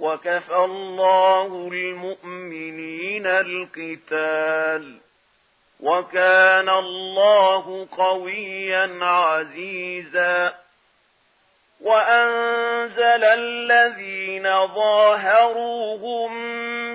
وكفى الله المؤمنين القتال وكان الله قويا عزيزا وأنزل الذين ظاهروهم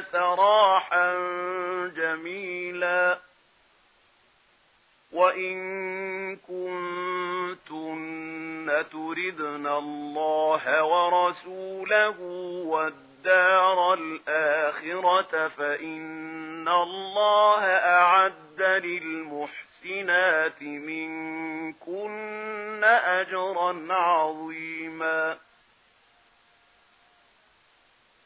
سراحا جميلا. وإن كنتن تردن الله ورسوله والدار الآخرة فإن الله أعد للمحسنات منكن أجرا عظيما.